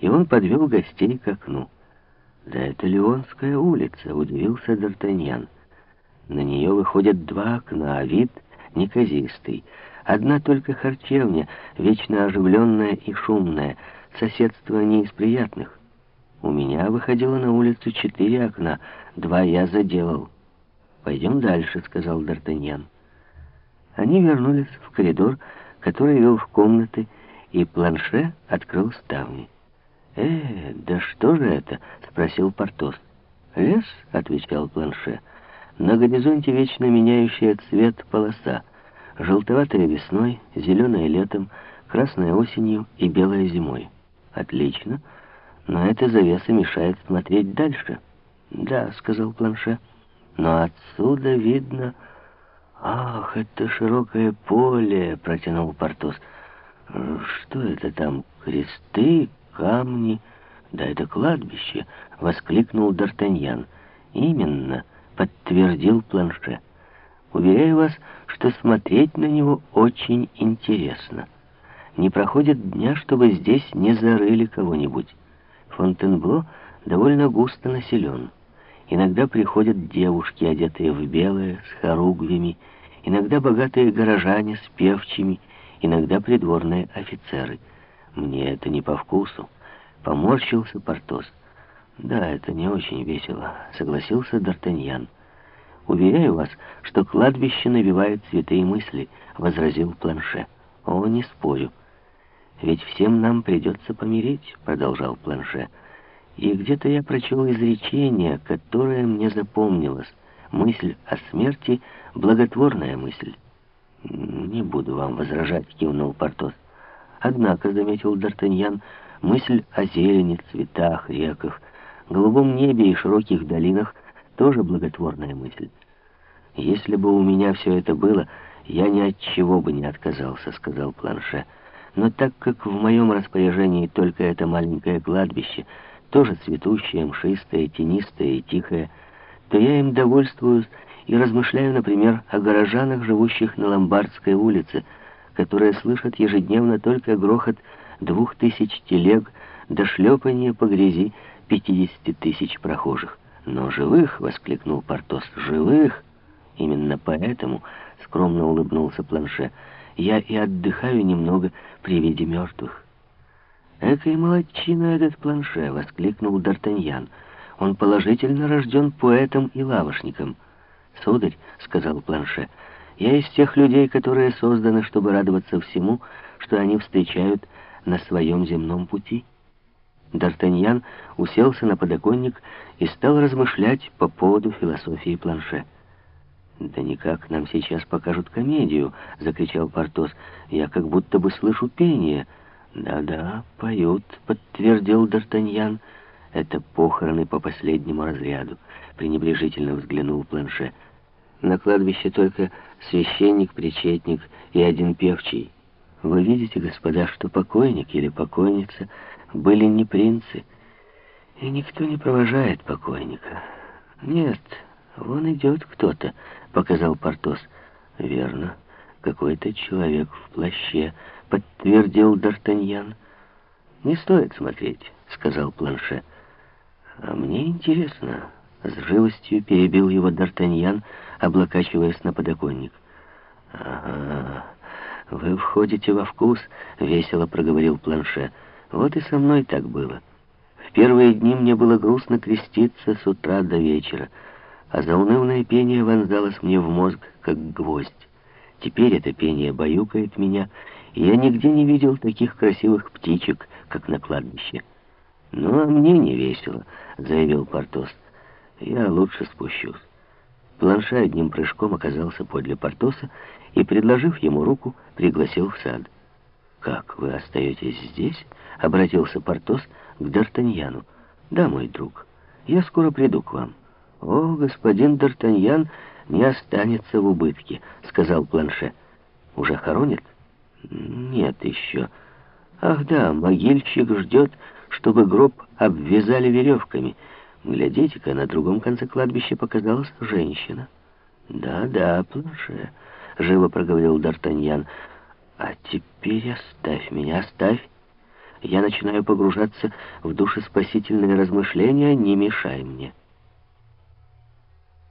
и он подвел гостей к окну. «Да это Леонская улица», — удивился Д'Артаньян. На нее выходят два окна, а вид неказистый. Одна только харчевня, вечно оживленная и шумная, соседство не из приятных. У меня выходило на улицу четыре окна, два я заделал. «Пойдем дальше», — сказал Д'Артаньян. Они вернулись в коридор, который вел в комнаты, и планше открыл ставни. «Э, да что же это?» — спросил Портос. «Лес?» — отвечал планше. «На горизонте вечно меняющая цвет полоса. Желтоватая весной, зеленая летом, красная осенью и белая зимой. Отлично, но эта завеса мешает смотреть дальше». «Да», — сказал планше, — «но отсюда видно...» «Ах, это широкое поле!» — протянул Портос. «Что это там? Кресты, камни?» «Да это кладбище!» — воскликнул Д'Артаньян. «Именно!» — подтвердил Планше. «Уверяю вас, что смотреть на него очень интересно. Не проходит дня, чтобы здесь не зарыли кого-нибудь. Фонтенбло довольно густо населен». Иногда приходят девушки, одетые в белое, с хоругвями, иногда богатые горожане с певчими, иногда придворные офицеры. Мне это не по вкусу. Поморщился Портос. Да, это не очень весело, согласился Д'Артаньян. «Уверяю вас, что кладбище навевает святые мысли», — возразил Планше. «О, не спорю». «Ведь всем нам придется помереть», — продолжал Планше. И где-то я прочел изречение, которое мне запомнилось. Мысль о смерти — благотворная мысль. «Не буду вам возражать», — кивнул Портос. «Однако», — заметил Д'Артаньян, — «мысль о зелени, цветах, реках, голубом небе и широких долинах тоже благотворная мысль. Если бы у меня все это было, я ни от чего бы не отказался», — сказал Планше. «Но так как в моем распоряжении только это маленькое кладбище — тоже цветущее, мшистое, тенистое и тихое, то я им довольствуюсь и размышляю, например, о горожанах, живущих на Ломбардской улице, которые слышат ежедневно только грохот двух тысяч телег до шлепания по грязи пятидесяти тысяч прохожих. Но живых, — воскликнул Портос, — живых! Именно поэтому, — скромно улыбнулся Планше, — я и отдыхаю немного при виде мертвых. «Экой молодчина этот планше!» — воскликнул Д'Артаньян. «Он положительно рожден поэтом и лавошником». «Сударь», — сказал планше, — «я из тех людей, которые созданы, чтобы радоваться всему, что они встречают на своем земном пути». Д'Артаньян уселся на подоконник и стал размышлять по поводу философии планше. «Да никак, нам сейчас покажут комедию!» — закричал Портос. «Я как будто бы слышу пение». «Да-да, поют», — подтвердил Д'Артаньян. «Это похороны по последнему разряду», — пренебрежительно взглянул Планше. «На кладбище только священник, причетник и один певчий. Вы видите, господа, что покойник или покойница были не принцы, и никто не провожает покойника. Нет, вон идет кто-то», — показал Портос. «Верно, какой-то человек в плаще», — подтвердил Д'Артаньян. «Не стоит смотреть», — сказал Планше. «А мне интересно». С живостью перебил его Д'Артаньян, облокачиваясь на подоконник. «Ага, вы входите во вкус», — весело проговорил Планше. «Вот и со мной так было. В первые дни мне было грустно креститься с утра до вечера, а заунывное пение вонзалось мне в мозг, как гвоздь. Теперь это пение баюкает меня, я нигде не видел таких красивых птичек, как на кладбище. «Ну, а мне не весело», — заявил Портос. «Я лучше спущусь». Планша одним прыжком оказался подле Портоса и, предложив ему руку, пригласил в сад. «Как, вы остаетесь здесь?» — обратился Портос к Д'Артаньяну. «Да, мой друг, я скоро приду к вам». «О, господин Д'Артаньян не останется в убытке», — сказал Планше. «Уже хоронят?» Нет еще. Ах да, могильщик ждет, чтобы гроб обвязали веревками. Глядите-ка, на другом конце кладбища показалась женщина. Да-да, планше, живо проговорил Д'Артаньян. А теперь оставь меня, оставь. Я начинаю погружаться в душеспасительные размышления, не мешай мне.